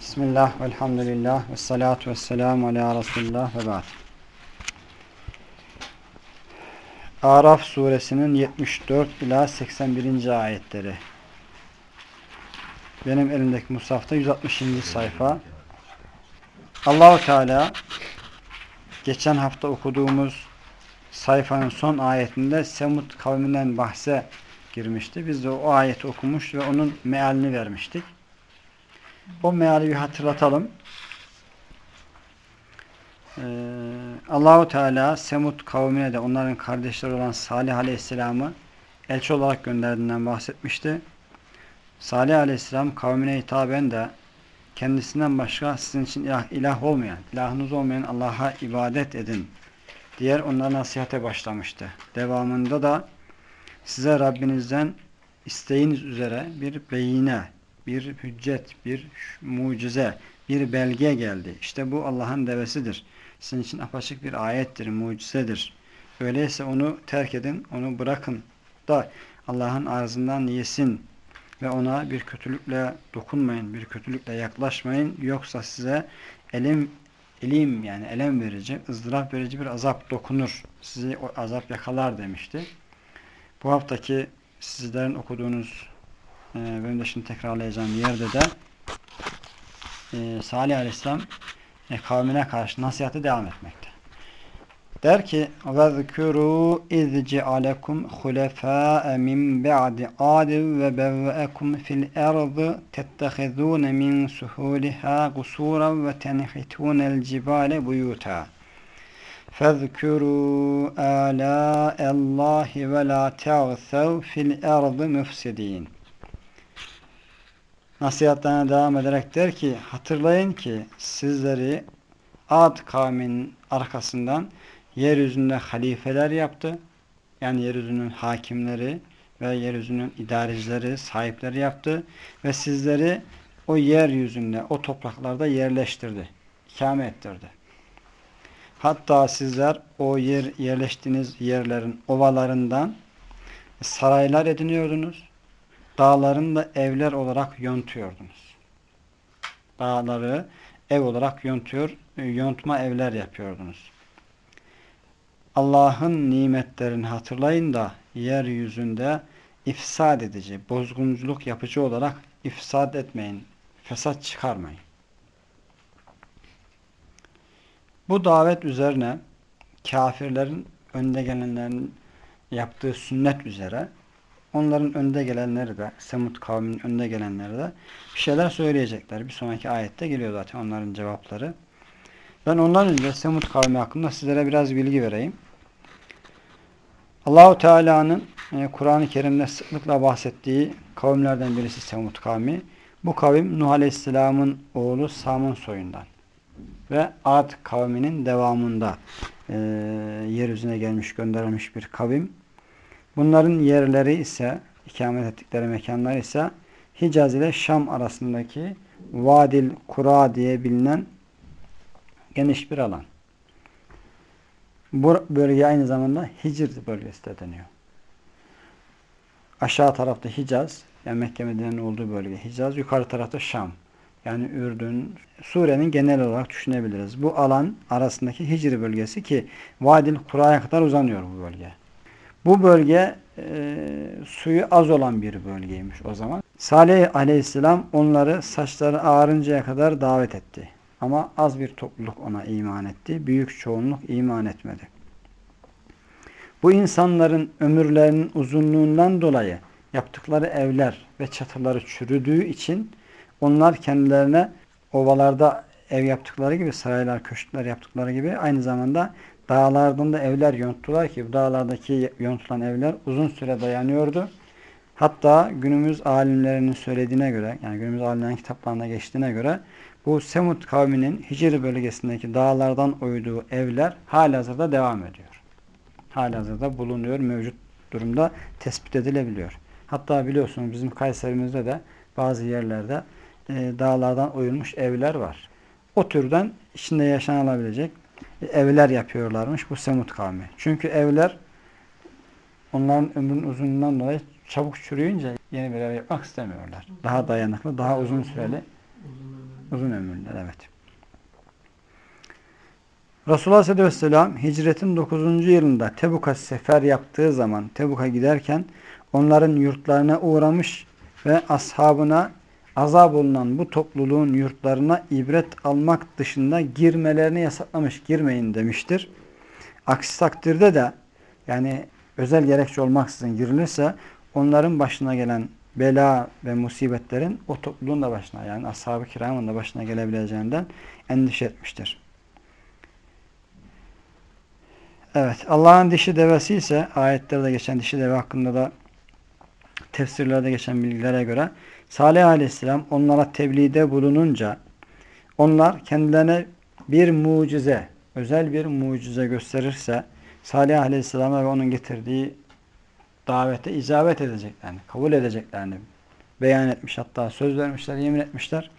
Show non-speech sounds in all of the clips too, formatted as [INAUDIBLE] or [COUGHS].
Bismillah, velhamdülillah, ve salatu ve selamu ala Resulullah ve ba'd. Araf suresinin 74 ila 81. ayetleri. Benim elimdeki musafta 160. sayfa. Allahu Teala geçen hafta okuduğumuz sayfanın son ayetinde Semud kavminden bahse girmişti. Biz de o ayeti okumuş ve onun mealini vermiştik. O meali bir hatırlatalım. Ee, Allahu Teala Semud kavmine de onların kardeşleri olan Salih Aleyhisselam'ı elçi olarak gönderdiğinden bahsetmişti. Salih Aleyhisselam kavmine hitaben de kendisinden başka sizin için ilah, ilah olmayan, ilahınız olmayan Allah'a ibadet edin diğer onlara nasihate başlamıştı. Devamında da size Rabbinizden isteğiniz üzere bir beyine, bir hüccet, bir mucize, bir belge geldi. İşte bu Allah'ın devesidir. Sizin için apaçık bir ayettir, mucizedir. Öyleyse onu terk edin, onu bırakın da Allah'ın arzından yesin ve ona bir kötülükle dokunmayın, bir kötülükle yaklaşmayın. Yoksa size elim, elim yani elem verici, ızdırap verici bir azap dokunur. Sizi o azap yakalar demişti. Bu haftaki sizlerin okuduğunuz e, benim de şimdi tekrarlayacağım yerde de e, Salih Aleyhisselam e, kavmine karşı nasihatı devam etmekte. Der ki وَذْكُرُوا اِذْ جَعَلَكُمْ خُلَفَاءَ مِنْ بَعْدِ عَادٍ وَبَوَّأَكُمْ فِي الْأَرْضِ تَتَّخِذُونَ مِنْ سُهُولِهَا قُصُورًا وَتَنْحِتُونَ الْجِبَالَ بُيُوتًا فَاذْكُرُوا آلَاءَ اللّٰهِ وَلَا تَغْثَوْا فِي الْأَرْضِ مُفْسِدِينَ Nasihatlerine devam ederek der ki hatırlayın ki sizleri Ad kavminin arkasından yeryüzünde halifeler yaptı. Yani yeryüzünün hakimleri ve yeryüzünün idarecileri, sahipleri yaptı. Ve sizleri o yeryüzünde, o topraklarda yerleştirdi. ikame ettirdi. Hatta sizler o yer yerleştiğiniz yerlerin ovalarından saraylar ediniyordunuz. Dağlarını da evler olarak yontuyordunuz. Dağları ev olarak yontuyor, yontma evler yapıyordunuz. Allah'ın nimetlerini hatırlayın da yeryüzünde ifsad edici, bozgunculuk yapıcı olarak ifsad etmeyin, fesat çıkarmayın. Bu davet üzerine kafirlerin önde gelenlerin yaptığı sünnet üzere onların önde gelenleri de Semud kavminin önde gelenleri de bir şeyler söyleyecekler. Bir sonraki ayette geliyor zaten onların cevapları. Ben ondan önce Semud kavmi hakkında sizlere biraz bilgi vereyim. Allahu Teala'nın e, Kur'an-ı Kerim'de sıklıkla bahsettiği kavimlerden birisi Semud kavmi. Bu kavim Nuh Aleyhisselam'ın oğlu Sam'ın soyundan ve Ad kavminin devamında e, yeryüzüne gelmiş gönderilmiş bir kavim. Bunların yerleri ise ikamet ettikleri mekanlar ise Hicaz ile Şam arasındaki Vadil Kura diye bilinen geniş bir alan. Bu bölge aynı zamanda Hicr bölgesi de deniyor. Aşağı tarafta Hicaz, yani Mekke Medine'nin olduğu bölge Hicaz, yukarı tarafta Şam. Yani Ürdün, Suriye'nin genel olarak düşünebiliriz. Bu alan arasındaki Hicr bölgesi ki Vadil Kura'ya kadar uzanıyor bu bölge. Bu bölge e, suyu az olan bir bölgeymiş o zaman. Salih aleyhisselam onları saçları ağarıncaya kadar davet etti. Ama az bir topluluk ona iman etti. Büyük çoğunluk iman etmedi. Bu insanların ömürlerinin uzunluğundan dolayı yaptıkları evler ve çatıları çürüdüğü için onlar kendilerine ovalarda ev yaptıkları gibi, saraylar, köşkler yaptıkları gibi aynı zamanda dağlardan da evler yonttular ki bu dağlardaki yontulan evler uzun süre dayanıyordu. Hatta günümüz alimlerinin söylediğine göre, yani günümüz alimlerin kitaplarında geçtiğine göre bu Semud kavminin Hicr bölgesindeki dağlardan oyduğu evler halihazırda devam ediyor. Halihazırda bulunuyor, mevcut durumda tespit edilebiliyor. Hatta biliyorsunuz bizim Kayserimizde de bazı yerlerde e, dağlardan oyulmuş evler var. O türden içinde yaşanılabilecek evler yapıyorlarmış bu Semud kavmi. Çünkü evler onların ömrünün uzunluğundan dolayı çabuk çürüyünce yeni bir ev yapmak istemiyorlar. Daha dayanıklı, daha uzun süreli Uzun ömürlüler evet. Resulullah sallallahu aleyhi ve sellem hicretin 9. yılında Tebuk'a sefer yaptığı zaman Tebuk'a giderken onların yurtlarına uğramış ve ashabına azap olunan bu topluluğun yurtlarına ibret almak dışında girmelerini yasaklamış, girmeyin demiştir. Aksi takdirde de yani özel gerekçe olmaksızın girilirse onların başına gelen bela ve musibetlerin o topluluğun da başına yani ashab-ı kiramın da başına gelebileceğinden endişe etmiştir. Evet Allah'ın dişi devesi ise ayetlerde geçen dişi deve hakkında da tefsirlerde geçen bilgilere göre Salih Aleyhisselam onlara tebliğde bulununca onlar kendilerine bir mucize, özel bir mucize gösterirse Salih Aleyhisselam'a ve onun getirdiği davete icabet edeceklerini, kabul edeceklerini beyan etmiş. Hatta söz vermişler, yemin etmişler.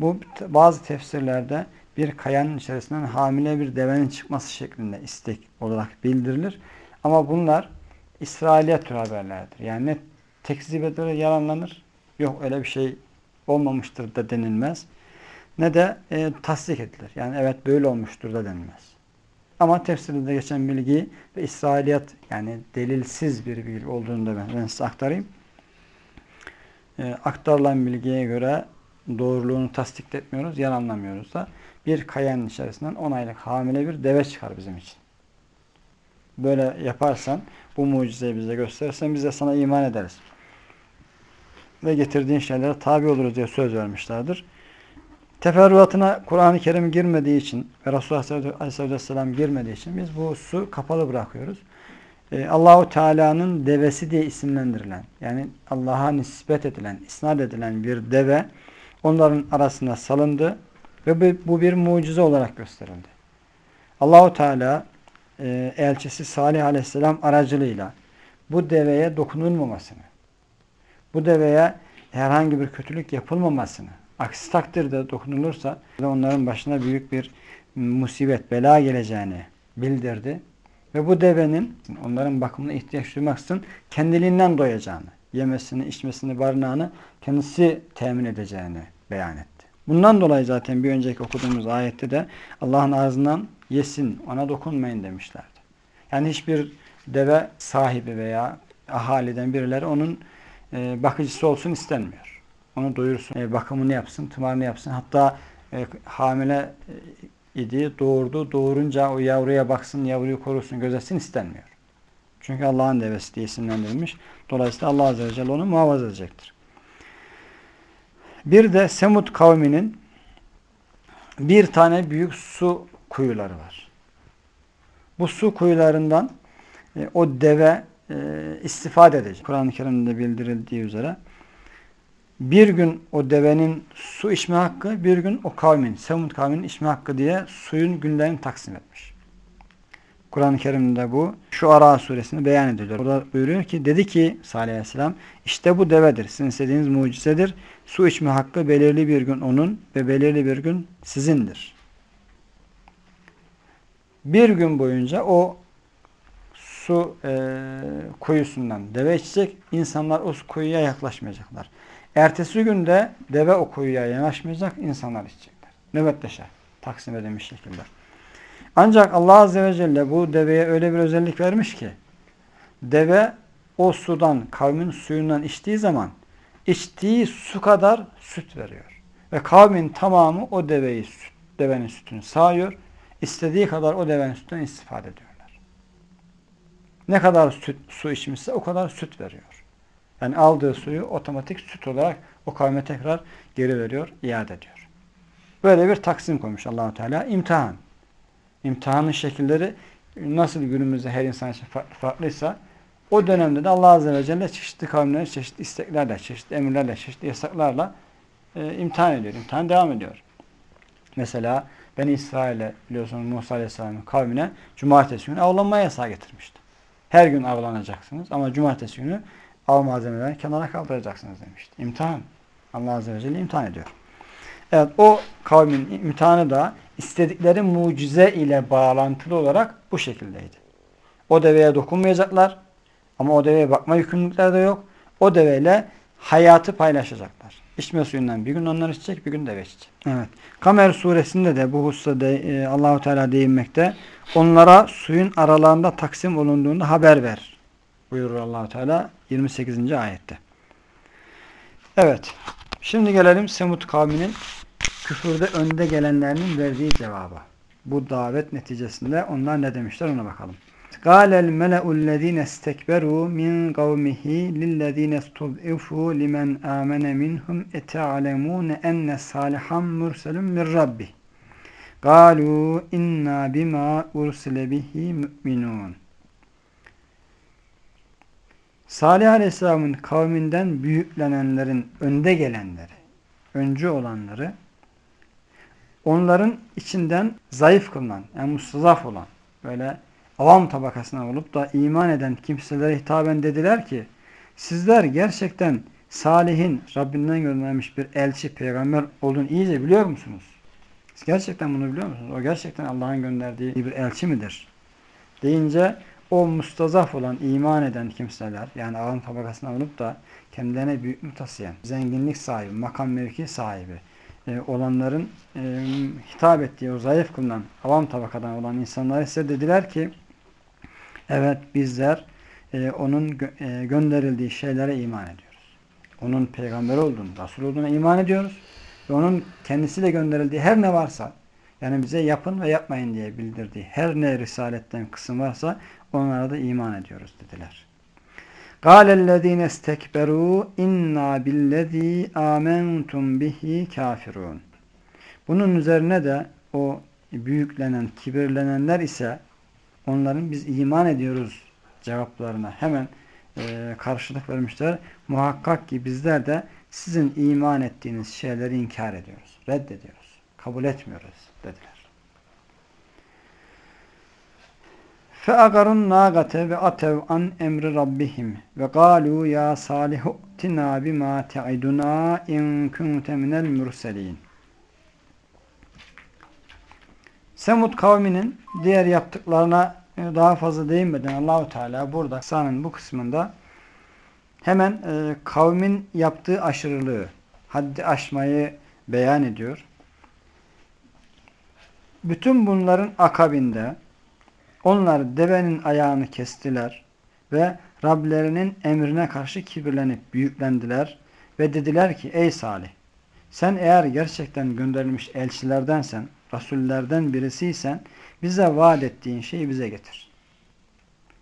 Bu bazı tefsirlerde bir kayanın içerisinden hamile bir devenin çıkması şeklinde istek olarak bildirilir. Ama bunlar İsrailiyet haberlerdir. Yani ne tekzip edilir, yalanlanır. Yok öyle bir şey olmamıştır da denilmez. Ne de e, tasdik edilir. Yani evet böyle olmuştur da denilmez. Ama tefsirde geçen bilgi ve İsrailiyet yani delilsiz bir bilgi olduğunu da ben, ben size aktarayım. E, aktarılan bilgiye göre doğruluğunu tasdik etmiyoruz, yalanlamıyoruz da bir kayanın içerisinden 10 aylık hamile bir deve çıkar bizim için. Böyle yaparsan, bu mucizeyi bize gösterirsen biz de sana iman ederiz. Ve getirdiğin şeylere tabi oluruz diye söz vermişlerdir. Teferruatına Kur'an-ı Kerim girmediği için ve Resulullah Aleyhisselam girmediği için biz bu su kapalı bırakıyoruz. Ee, Allahu Teala'nın devesi diye isimlendirilen yani Allah'a nispet edilen, isnat edilen bir deve onların arasında salındı ve bu bir mucize olarak gösterildi. Allahu Teala e, elçisi Salih Aleyhisselam aracılığıyla bu deveye dokunulmamasını, bu deveye herhangi bir kötülük yapılmamasını, aksi takdirde dokunulursa onların başına büyük bir musibet, bela geleceğini bildirdi. Ve bu devenin onların bakımına ihtiyaç duymaksızın kendiliğinden doyacağını, yemesini, içmesini, barınağını kendisi temin edeceğini beyan etti. Bundan dolayı zaten bir önceki okuduğumuz ayette de Allah'ın ağzından yesin, ona dokunmayın demişlerdi. Yani hiçbir deve sahibi veya ahaliden birileri onun e, bakıcısı olsun istenmiyor. Onu doyursun, e, bakımını yapsın, tımarını yapsın. Hatta e, hamile idi, doğurdu, doğurunca o yavruya baksın, yavruyu korusun, gözetsin istenmiyor. Çünkü Allah'ın devesi diye isimlendirilmiş. Dolayısıyla Allah Azze ve Celle onu muhafaza edecektir. Bir de Semud kavminin bir tane büyük su kuyuları var. Bu su kuyularından o deve e, istifade edecek. Kur'an-ı Kerim'de bildirildiği üzere bir gün o devenin su içme hakkı, bir gün o kavmin, Semud kavminin içme hakkı diye suyun günlerini taksim etmiş. Kur'an-ı Kerim'de bu şu Ara suresini beyan ediyor. Burada buyuruyor ki dedi ki Salih Aleyhisselam işte bu devedir. Sizin istediğiniz mucizedir. Su içme hakkı belirli bir gün onun ve belirli bir gün sizindir. Bir gün boyunca o su e, kuyusundan deve içecek. İnsanlar o kuyuya yaklaşmayacaklar. Ertesi günde deve o kuyuya yanaşmayacak. insanlar içecekler. Nöbetleşe taksim edilmiş şekilde. Ancak Allah Azze ve Celle bu deveye öyle bir özellik vermiş ki deve o sudan, kavmin suyundan içtiği zaman içtiği su kadar süt veriyor. Ve kavmin tamamı o deveyi, süt, devenin sütünü sağıyor. İstediği kadar o devenin sütünden istifade ediyorlar. Ne kadar süt, su içmişse o kadar süt veriyor. Yani aldığı suyu otomatik süt olarak o kavme tekrar geri veriyor, iade ediyor. Böyle bir taksim koymuş Allahu Teala. imtihan. İmtihanın şekilleri nasıl günümüzde her insan için farklı, farklıysa o dönemde de Allah Azze ve Celle çeşitli kavimleri çeşitli isteklerle, çeşitli emirlerle, çeşitli yasaklarla e, imtihan ediyor. İmtihan devam ediyor. Mesela Beni İsrail'e biliyorsunuz Musa Aleyhisselam'ın kavmine cumartesi günü avlanma yasağı getirmişti. Her gün avlanacaksınız ama cumartesi günü av malzemelerini kenara kaldıracaksınız demişti. İmtihan. Allah Azze ve Celle imtihan ediyor. Evet o kavmin imtihanı da istedikleri mucize ile bağlantılı olarak bu şekildeydi. O deveye dokunmayacaklar ama o deveye bakma yükümlülükleri de yok. O deveyle hayatı paylaşacaklar. İçme suyundan bir gün onlar içecek, bir gün de içecek. Evet. Kamer suresinde de bu hususta de, e, Allahu Teala değinmekte. Onlara suyun aralarında taksim olunduğunda haber ver. Buyurur Allahu Teala 28. ayette. Evet. Şimdi gelelim Semut kavminin küfürde önde gelenlerinin verdiği cevaba. Bu davet neticesinde onlar ne demişler ona bakalım. قال الملأ الذين استكبروا من قومه للذين استضعفوا لمن آمن منهم أتعلمون أن صالحا مرسل من ربه قالوا إنا بما أرسل به مؤمنون Salih Aleyhisselam'ın kavminden büyüklenenlerin önde gelenleri, öncü olanları, onların içinden zayıf kılınan, yani mustazaf olan, böyle avam tabakasına olup da iman eden kimselere hitaben dediler ki, sizler gerçekten Salih'in Rabbinden gönderilmiş bir elçi, peygamber olduğunu iyice biliyor musunuz? Siz gerçekten bunu biliyor musunuz? O gerçekten Allah'ın gönderdiği bir elçi midir? Deyince o mustazaf olan, iman eden kimseler, yani ağın tabakasına olup da kendilerine büyüklük taşıyan, zenginlik sahibi, makam mevki sahibi e, olanların e, hitap ettiği o zayıf kılınan, avam tabakadan olan insanlar ise dediler ki, evet bizler e, onun gö e, gönderildiği şeylere iman ediyoruz. Onun peygamber olduğunu, Resul olduğuna iman ediyoruz. Ve onun kendisiyle gönderildiği her ne varsa, yani bize yapın ve yapmayın diye bildirdiği her ne risaletten kısım varsa onlara da iman ediyoruz dediler. قَالَ الَّذ۪ينَ اسْتَكْبَرُوا اِنَّا بِالَّذ۪ي آمَنْتُمْ بِهِ كَافِرُونَ Bunun üzerine de o büyüklenen, kibirlenenler ise onların biz iman ediyoruz cevaplarına hemen e, karşılık vermişler. Muhakkak ki bizler de sizin iman ettiğiniz şeyleri inkar ediyoruz, reddediyoruz, kabul etmiyoruz dediler. فَاَقَرُوا النَّاغَةَ وَاَتَوْ عَنْ اَمْرِ رَبِّهِمْ وَقَالُوا يَا صَالِحُ اُتِنَا بِمَا تَعِدُنَا اِنْ كُنْتَ مِنَ الْمُرْسَلِينَ Semud kavminin diğer yaptıklarına daha fazla değinmeden Allahu Teala burada kısanın bu kısmında hemen e, kavmin yaptığı aşırılığı, haddi aşmayı beyan ediyor. Bütün bunların akabinde onlar devenin ayağını kestiler ve Rablerinin emrine karşı kibirlenip büyüklendiler ve dediler ki ey Salih sen eğer gerçekten gönderilmiş elçilerdensen, rasullerden birisiysen bize vaat ettiğin şeyi bize getir.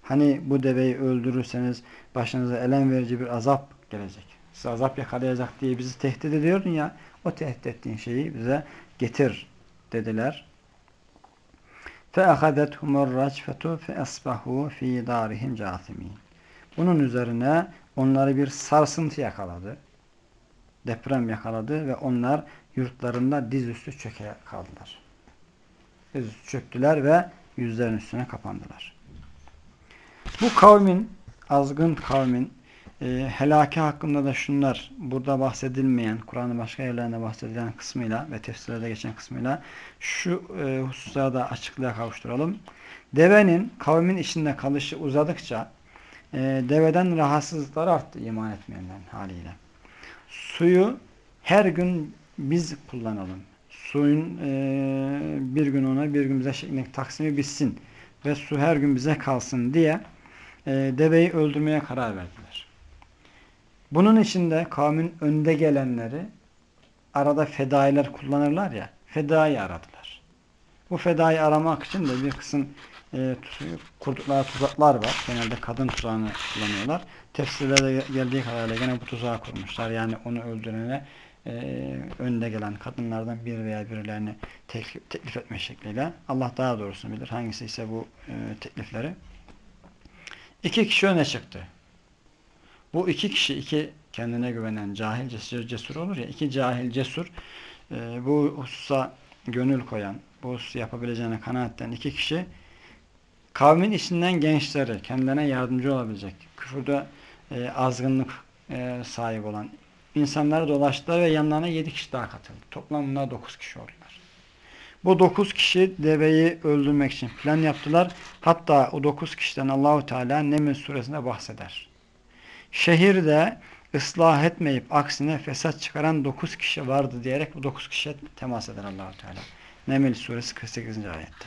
Hani bu deveyi öldürürseniz başınıza elem verici bir azap gelecek. Size azap yakalayacak diye bizi tehdit ediyordun ya o tehdit ettiğin şeyi bize getir dediler. فَأَخَذَتْهُمُ الرَّجْفَةُ فَأَصْبَحُوا ف۪ي دَارِهِمْ جَاثِم۪ينَ Bunun üzerine onları bir sarsıntı yakaladı. Deprem yakaladı ve onlar yurtlarında dizüstü çöke kaldılar. Dizüstü çöktüler ve yüzlerin üstüne kapandılar. Bu kavmin, azgın kavmin e, helaki hakkında da şunlar burada bahsedilmeyen, Kur'an'ın başka yerlerinde bahsedilen kısmıyla ve tefsirlerde geçen kısmıyla şu e, hususlara da açıklığa kavuşturalım. Devenin kavmin içinde kalışı uzadıkça e, deveden rahatsızlıkları arttı iman etmeyenlerin haliyle. Suyu her gün biz kullanalım. Suyun e, bir gün ona bir gün bize şeklindeki taksimi bitsin ve su her gün bize kalsın diye e, deveyi öldürmeye karar verdiler. Bunun içinde kavmin önde gelenleri arada fedailer kullanırlar ya, fedai aradılar. Bu fedai aramak için de bir kısım e, kurdukları tuzaklar var. Genelde kadın tuzağını kullanıyorlar. Tefsirlerde geldiği kadarıyla gene bu tuzağı kurmuşlar. Yani onu öldürene e, önde gelen kadınlardan bir veya birilerini teklif, teklif etme şekliyle. Allah daha doğrusunu bilir. Hangisi ise bu e, teklifleri. İki kişi öne çıktı. Bu iki kişi, iki kendine güvenen cahil cesur, cesur olur ya, iki cahil cesur e, bu hususa gönül koyan, bu hususu yapabileceğine kanaatten iki kişi kavmin içinden gençleri, kendilerine yardımcı olabilecek, küfürde e, azgınlık sahibi olan insanları dolaştılar ve yanlarına yedi kişi daha katıldı. Toplam bunlar dokuz kişi oldular. Bu dokuz kişi deveyi öldürmek için plan yaptılar. Hatta o dokuz kişiden Allahu Teala Neml suresinde bahseder. Şehirde ıslah etmeyip aksine fesat çıkaran 9 kişi vardı diyerek bu 9 kişiye temas eder Allahu Teala. Neml suresi 48. ayette.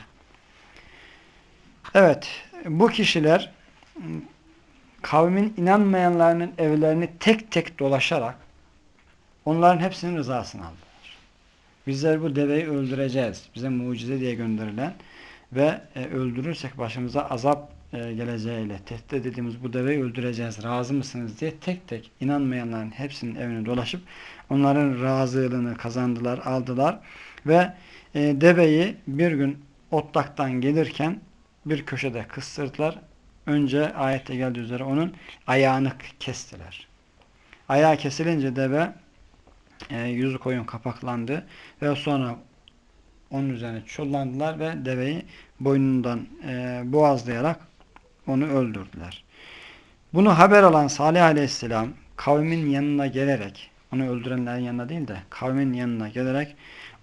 Evet, bu kişiler kavmin inanmayanlarının evlerini tek tek dolaşarak onların hepsinin rızasını aldılar. Bizler bu deveyi öldüreceğiz. Bize mucize diye gönderilen ve e, öldürürsek başımıza azap e, geleceğiyle tehdit dediğimiz bu deveyi öldüreceğiz. Razı mısınız diye tek tek inanmayanların hepsinin evine dolaşıp onların razılığını kazandılar, aldılar ve e, deveyi bir gün otlaktan gelirken bir köşede kıstırdılar. Önce ayette geldiği üzere onun ayağını kestiler. Ayağı kesilince deve e, yüzü koyun kapaklandı ve sonra onun üzerine çullandılar ve deveyi boynundan e, boğazlayarak onu öldürdüler. Bunu haber alan Salih Aleyhisselam kavmin yanına gelerek onu öldürenlerin yanına değil de kavmin yanına gelerek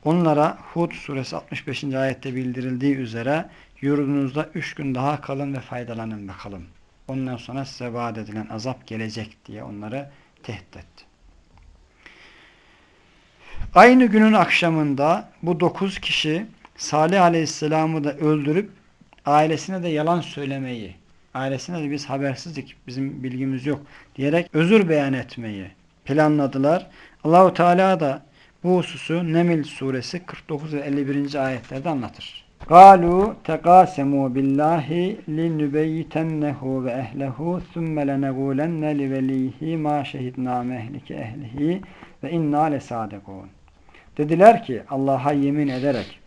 onlara Hud suresi 65. ayette bildirildiği üzere yurdunuzda üç gün daha kalın ve faydalanın bakalım. Ondan sonra size vaat edilen azap gelecek diye onları tehdit etti. Aynı günün akşamında bu dokuz kişi Salih Aleyhisselam'ı da öldürüp ailesine de yalan söylemeyi, ailesine de biz habersizlik, bizim bilgimiz yok diyerek özür beyan etmeyi planladılar. Allahu Teala da bu hususu Nemil suresi 49 ve 51. ayetlerde anlatır. قالوا تقاسموا بالله لنبيتنه وأهله ثم لنقولن لوليه ما شهدنا مهلك أهله ve inna lesadekun. Dediler ki Allah'a yemin ederek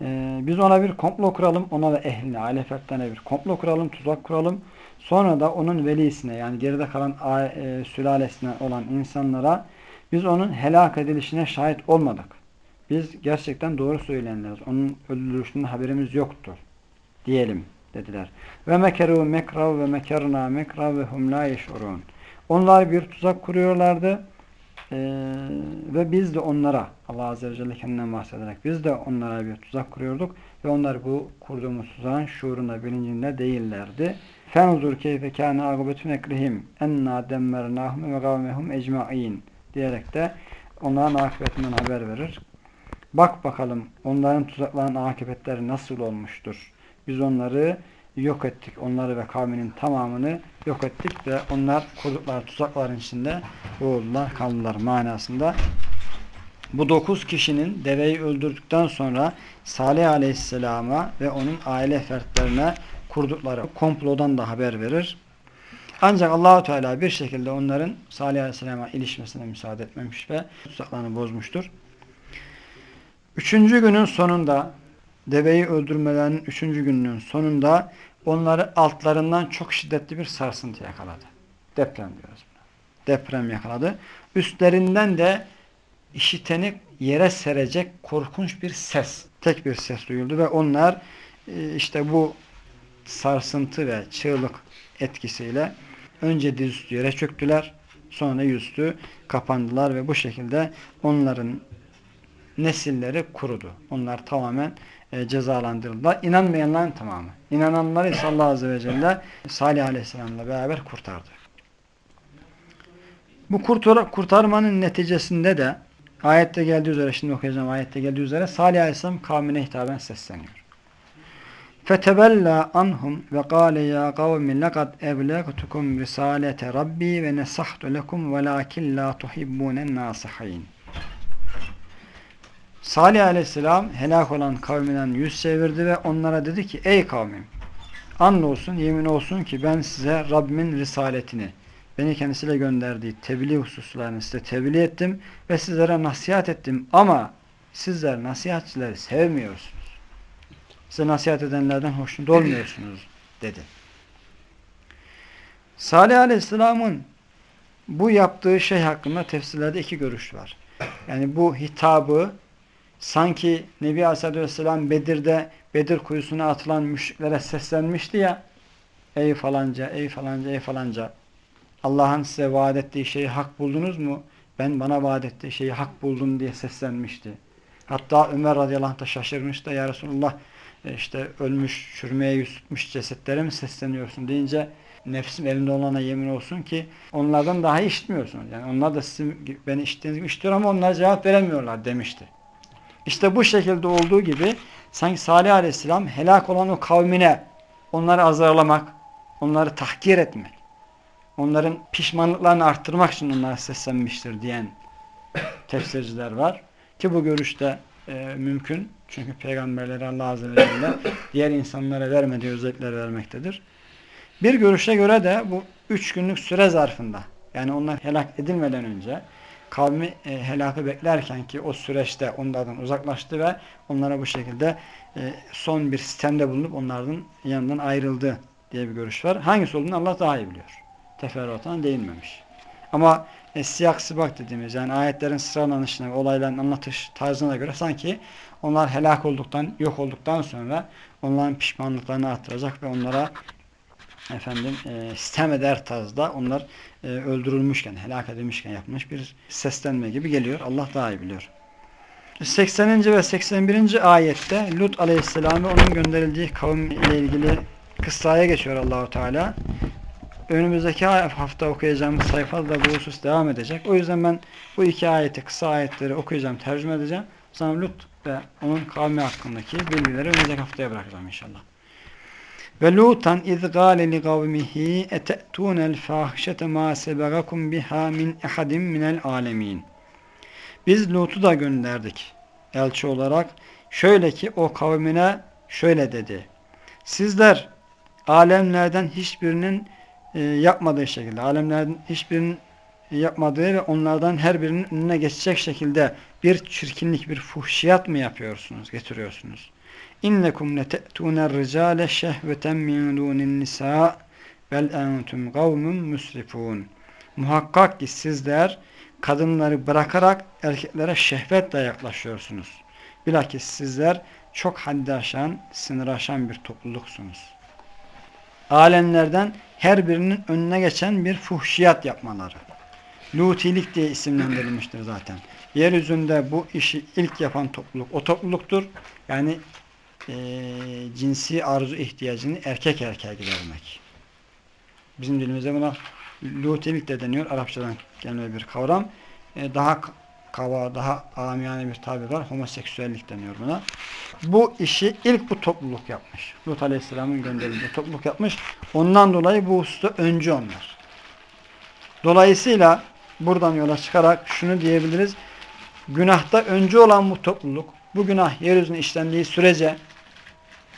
e, biz ona bir komplo kuralım, ona ve ehline, aile fertlerine bir komplo kuralım, tuzak kuralım. Sonra da onun velisine yani geride kalan e, sülalesine olan insanlara biz onun helak edilişine şahit olmadık. Biz gerçekten doğru söyleyenleriz. Onun öldürülüşünden haberimiz yoktur. Diyelim dediler. Ve mekeru mekrav ve mekerna mekrav ve hum la. Onlar bir tuzak kuruyorlardı. Ee, ve biz de onlara Allah Azze ve Celle kendinden bahsederek biz de onlara bir tuzak kuruyorduk ve onlar bu kurduğumuz tuzağın şuurunda bilincinde değillerdi. Keyfe kâne agıbetü nekrihim enna demmernâhum ve gavmehum ecma'in diyerek de onların akıbetinden haber verir. Bak bakalım onların tuzaklarının akıbetleri nasıl olmuştur. Biz onları yok ettik. Onları ve kavminin tamamını yok ettik ve onlar kurdukları tuzakların içinde boğuldular, kaldılar manasında. Bu dokuz kişinin deveyi öldürdükten sonra Salih Aleyhisselam'a ve onun aile fertlerine kurdukları komplodan da haber verir. Ancak Allahu Teala bir şekilde onların Salih Aleyhisselam'a ilişmesine müsaade etmemiş ve tuzaklarını bozmuştur. Üçüncü günün sonunda deveyi öldürmelerinin üçüncü gününün sonunda onları altlarından çok şiddetli bir sarsıntı yakaladı. Deprem diyoruz buna. Deprem yakaladı. Üstlerinden de işiteni yere serecek korkunç bir ses. Tek bir ses duyuldu ve onlar e, işte bu sarsıntı ve çığlık etkisiyle önce dizüstü yere çöktüler. Sonra yüzüstü kapandılar ve bu şekilde onların nesilleri kurudu. Onlar tamamen e, cezalandırıldılar. İnanmayanların tamamı. İnananları ise Allah Azze ve Celle Salih Aleyhisselam'la beraber kurtardı. Bu kurtar kurtarmanın neticesinde de ayette geldiği üzere, şimdi okuyacağım ayette geldiği üzere Salih Aleyhisselam kavmine hitaben sesleniyor. فَتَبَلَّا anhum ve قَالَ يَا قَوْمِ لَقَدْ اَبْلَغْتُكُمْ رِسَالَةَ رَبِّي وَنَسَحْتُ لَكُمْ وَلَاكِنْ لَا تُحِبُّونَ النَّاصِحِينَ Salih aleyhisselam helak olan kavminden yüz çevirdi ve onlara dedi ki ey kavmim andolsun yemin olsun ki ben size Rabbimin risaletini beni kendisiyle gönderdiği tebliğ hususlarını size tebliğ ettim ve sizlere nasihat ettim ama sizler nasihatçileri sevmiyorsunuz. Size nasihat edenlerden hoşnut olmuyorsunuz dedi. Salih Aleyhisselam'ın bu yaptığı şey hakkında tefsirlerde iki görüş var. Yani bu hitabı sanki Nebi Aleyhisselam Bedir'de Bedir kuyusuna atılan müşriklere seslenmişti ya ey falanca, ey falanca, ey falanca Allah'ın size vaat ettiği şeyi hak buldunuz mu? Ben bana vaat ettiği şeyi hak buldum diye seslenmişti. Hatta Ömer radıyallahu anh da şaşırmış da ya Resulullah e, işte ölmüş, çürümeye yüz cesetlere mi sesleniyorsun deyince nefsim elinde olana yemin olsun ki onlardan daha işitmiyorsunuz. Yani onlar da sizin beni işittiğiniz gibi işitiyor ama onlar cevap veremiyorlar demişti. İşte bu şekilde olduğu gibi sanki Salih Aleyhisselam helak olan o kavmine onları azarlamak, onları tahkir etmek, onların pişmanlıklarını arttırmak için onlara seslenmiştir diyen [COUGHS] tefsirciler var. Ki bu görüşte e, mümkün. Çünkü peygamberleri Allah Azze ve Celle [COUGHS] diğer insanlara vermediği özellikler vermektedir. Bir görüşe göre de bu üç günlük süre zarfında yani onlar helak edilmeden önce kavmi e, helakı beklerken ki o süreçte onlardan uzaklaştı ve onlara bu şekilde e, son bir sistemde bulunup onların yanından ayrıldı diye bir görüş var. Hangisi olduğunu Allah daha iyi biliyor. Teferruatına değinmemiş. Ama e, siyak sibak dediğimiz yani ayetlerin sıralanışına olayların anlatış tarzına göre sanki onlar helak olduktan, yok olduktan sonra onların pişmanlıklarını artıracak ve onlara efendim e, sistem eder tarzda onlar e, öldürülmüşken, helak edilmişken yapmış bir seslenme gibi geliyor. Allah daha iyi biliyor. 80. ve 81. ayette Lut Aleyhisselam ve onun gönderildiği kavim ile ilgili kıssaya geçiyor Allahu Teala. Önümüzdeki hafta okuyacağımız sayfada da bu husus devam edecek. O yüzden ben bu iki ayeti, kısa ayetleri okuyacağım, tercüme edeceğim. Sonra Lut ve onun kavmi hakkındaki bilgileri önümüzdeki haftaya bırakacağım inşallah. Ve Lutan iz gâle li kavmihi ete'tûnel fâhşete mâ sebagakum biha min ehadim minel âlemîn. Biz Lut'u da gönderdik elçi olarak. Şöyle ki o kavmine şöyle dedi. Sizler alemlerden hiçbirinin e, yapmadığı şekilde, alemlerden hiçbirinin yapmadığı ve onlardan her birinin önüne geçecek şekilde bir çirkinlik, bir fuhşiyat mı yapıyorsunuz, getiriyorsunuz? İnnekum lete'tûner ricâle şehveten min dûnin nisâ bel entum kavmun musrifûn. Muhakkak ki sizler kadınları bırakarak erkeklere şehvetle yaklaşıyorsunuz. Bilakis sizler çok haddi aşan, sınır aşan bir topluluksunuz. Alemlerden her birinin önüne geçen bir fuhşiyat yapmaları. Lutilik diye isimlendirilmiştir zaten. Yeryüzünde bu işi ilk yapan topluluk o topluluktur. Yani e, cinsi arzu ihtiyacını erkek erkeğe gidermek. Bizim dilimizde buna lutilik de deniyor. Arapçadan gelme bir kavram. E, daha kava, daha amiyane bir tabir var. Homoseksüellik deniyor buna. Bu işi ilk bu topluluk yapmış. Lut Aleyhisselam'ın gönderildiği topluluk yapmış. Ondan dolayı bu hususta öncü onlar. Dolayısıyla buradan yola çıkarak şunu diyebiliriz. Günahta öncü olan bu topluluk, bu günah yeryüzüne işlendiği sürece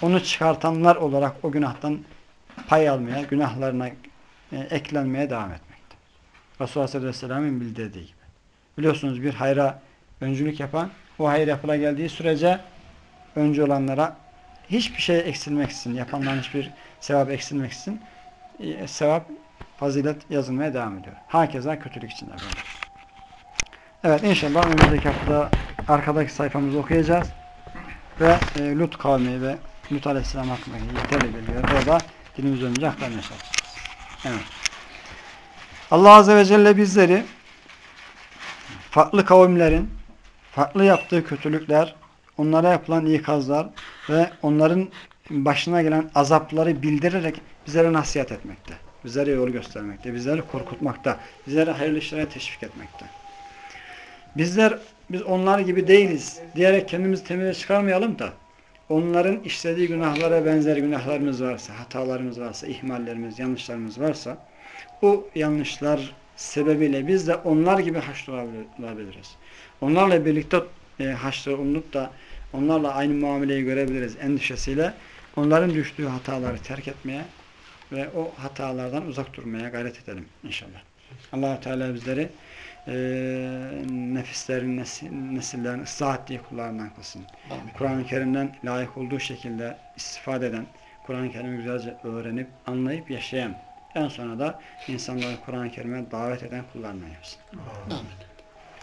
onu çıkartanlar olarak o günahtan pay almaya, günahlarına e, eklenmeye devam etmekte. Resulullah sallallahu aleyhi ve sellem'in bildirdiği gibi. Biliyorsunuz bir hayra öncülük yapan, o hayır yapıla geldiği sürece öncü olanlara hiçbir şey eksilmeksizin, yapanların hiçbir sevap eksilmeksizin e, sevap, fazilet yazılmaya devam ediyor. Hakeza kötülük içinde böyle. Evet inşallah önümüzdeki hafta arkadaki sayfamızı okuyacağız. Ve e, Lut kavmi ve Lut Aleyhisselam hakkındaki yeterli bilgiler orada dilimiz önce aktarmaya çalışacağız. Evet. Allah Azze ve Celle bizleri farklı kavimlerin farklı yaptığı kötülükler, onlara yapılan ikazlar ve onların başına gelen azapları bildirerek bizlere nasihat etmekte. Bizlere yol göstermekte, bizleri korkutmakta, bizleri hayırlı işlere teşvik etmekte. Bizler, biz onlar gibi değiliz diyerek kendimizi temize çıkarmayalım da onların işlediği günahlara benzer günahlarımız varsa, hatalarımız varsa, ihmallerimiz, yanlışlarımız varsa o yanlışlar sebebiyle biz de onlar gibi haşrolabiliriz. Onlarla birlikte e, haşrolunup da onlarla aynı muameleyi görebiliriz endişesiyle onların düştüğü hataları terk etmeye ve o hatalardan uzak durmaya gayret edelim inşallah. allah Teala bizleri e, nefislerin, nesil, nesillerin ıslah ettiği kullarından kılsın. Kur'an-ı Kerim'den layık olduğu şekilde istifade eden, Kur'an-ı Kerim'i güzelce öğrenip, anlayıp yaşayan, en sonra da insanları Kur'an-ı Kerim'e davet eden kullarından yapsın. Amin.